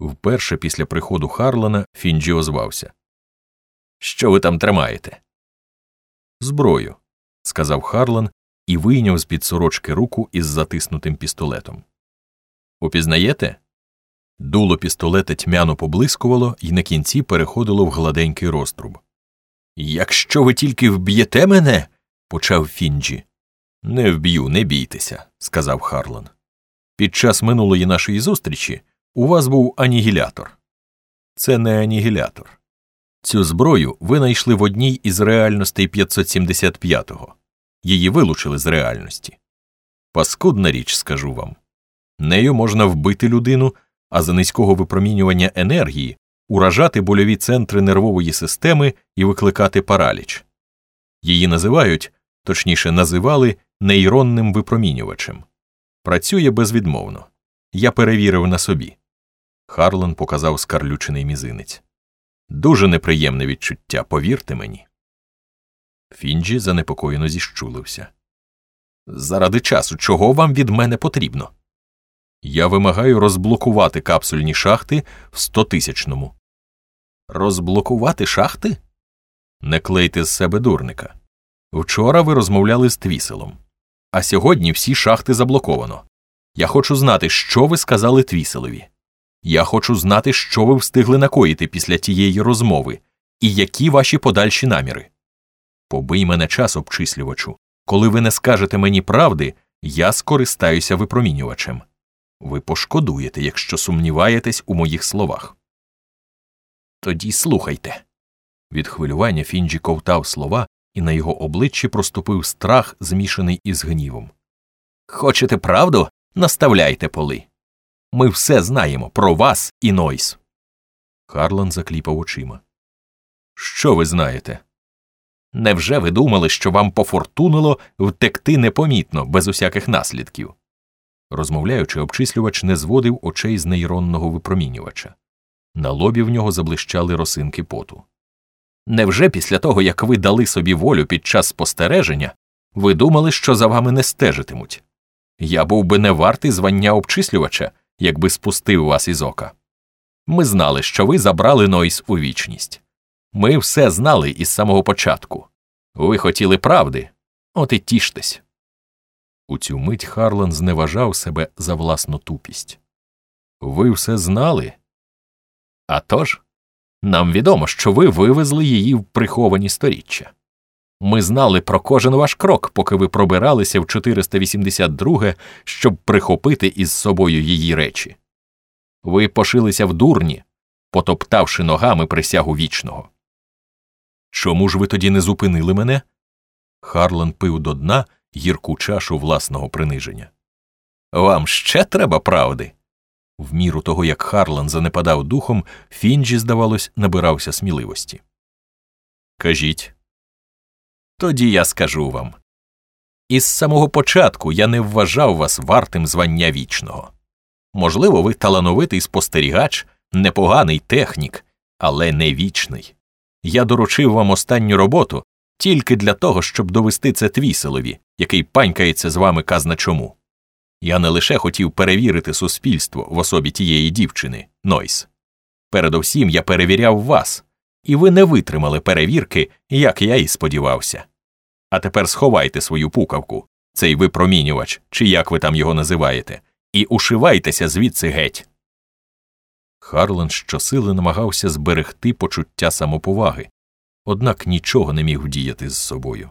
Вперше після приходу Харлана Фінджі озвався. Що ви там тримаєте? Зброю, сказав Харлан і вийняв з під сорочки руку із затиснутим пістолетом. Упізнаєте? Дуло пістолета тьмяно поблискувало і на кінці переходило в гладенький розтруб. Якщо ви тільки вб'єте мене, почав Фінджі. Не вб'ю, не бійтеся, сказав Харлан. Під час минулої нашої зустрічі у вас був анігілятор. Це не анігілятор. Цю зброю ви знайшли в одній із реальностей 575-го. Її вилучили з реальності. Паскудна річ, скажу вам. Нею можна вбити людину, а за низького випромінювання енергії уражати больові центри нервової системи і викликати параліч. Її називають, точніше, називали нейронним випромінювачем. Працює безвідмовно. Я перевірив на собі. Харлан показав скарлючений мізинець. Дуже неприємне відчуття, повірте мені. Фінджі занепокоєно зіщулився. Заради часу, чого вам від мене потрібно? Я вимагаю розблокувати капсульні шахти в стотисячному. Розблокувати шахти? Не клейте з себе дурника. Вчора ви розмовляли з Твіселом, а сьогодні всі шахти заблоковано. Я хочу знати, що ви сказали Твіселові. Я хочу знати, що ви встигли накоїти після тієї розмови, і які ваші подальші наміри. Побий мене час, обчислювачу. Коли ви не скажете мені правди, я скористаюся випромінювачем. Ви пошкодуєте, якщо сумніваєтесь у моїх словах. Тоді слухайте. Від хвилювання Фінджі ковтав слова, і на його обличчі проступив страх, змішаний із гнівом. Хочете правду? Наставляйте поли. Ми все знаємо про вас і Нойс. Харлан закліпав очима. Що ви знаєте? Невже ви думали, що вам пофортунило втекти непомітно, без усяких наслідків? Розмовляючи, обчислювач не зводив очей з нейронного випромінювача. На лобі в нього заблищали росинки поту. Невже після того, як ви дали собі волю під час спостереження, ви думали, що за вами не стежитимуть? Я був би не вартий звання обчислювача, якби спустив вас із ока. Ми знали, що ви забрали Нойс у вічність. Ми все знали із самого початку. Ви хотіли правди, от і тіштесь. У цю мить Харлан зневажав себе за власну тупість. Ви все знали? А тож, нам відомо, що ви вивезли її в приховані сторіччя. Ми знали про кожен ваш крок, поки ви пробиралися в 482, щоб прихопити із собою її речі. Ви пошилися в дурні, потоптавши ногами присягу вічного. Чому ж ви тоді не зупинили мене? Харлан пив до дна гірку чашу власного приниження. Вам ще треба правди. В міру того, як Харлан занепадав духом, Фінджі, здавалось, набирався сміливості. Кажіть. Тоді я скажу вам. Із самого початку я не вважав вас вартим звання вічного. Можливо, ви талановитий спостерігач, непоганий технік, але не вічний. Я доручив вам останню роботу тільки для того, щоб довести це твіселові, який панькається з вами казна чому. Я не лише хотів перевірити суспільство в особі тієї дівчини, Нойс. Передовсім я перевіряв вас, і ви не витримали перевірки, як я і сподівався. А тепер сховайте свою пукавку, цей випромінювач, чи як ви там його називаєте, і ушивайтеся звідси геть. Харлан щосили намагався зберегти почуття самоповаги, однак нічого не міг вдіяти з собою.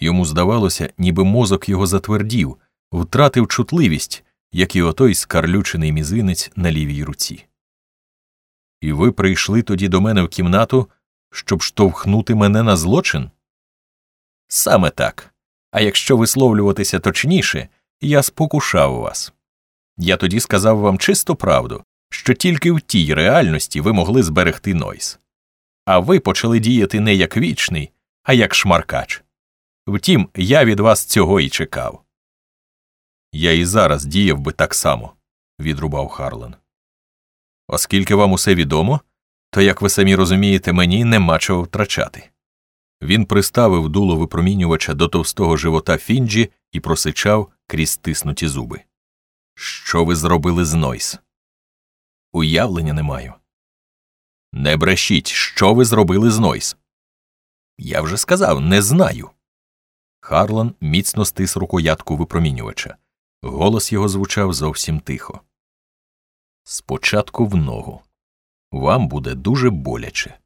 Йому здавалося, ніби мозок його затвердів, втратив чутливість, як і отой скарлючений мізинець на лівій руці. І ви прийшли тоді до мене в кімнату, щоб штовхнути мене на злочин? Саме так. А якщо висловлюватися точніше, я спокушав вас. Я тоді сказав вам чисту правду, що тільки в тій реальності ви могли зберегти Нойс. А ви почали діяти не як вічний, а як шмаркач. Втім, я від вас цього і чекав. Я і зараз діяв би так само, відрубав Харлан. Оскільки вам усе відомо, то, як ви самі розумієте, мені нема чого втрачати. Він приставив дуло випромінювача до товстого живота Фінджі і просичав крізь стиснуті зуби. Що ви зробили з Нойс? Уявлення не маю. Не брешіть, що ви зробили з Нойс? Я вже сказав, не знаю. Харлан міцно стис рукоятку випромінювача. Голос його звучав зовсім тихо. Спочатку в ногу. Вам буде дуже боляче.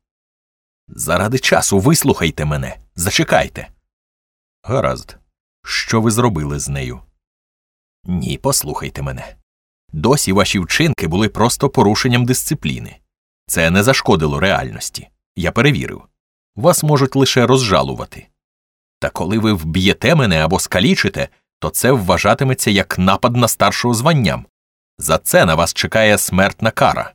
Заради часу вислухайте мене. Зачекайте. Гаразд. Що ви зробили з нею? Ні, послухайте мене. Досі ваші вчинки були просто порушенням дисципліни. Це не зашкодило реальності. Я перевірив. Вас можуть лише розжалувати. Та коли ви вб'єте мене або скалічите, то це вважатиметься як напад на старшого званням. За це на вас чекає смертна кара.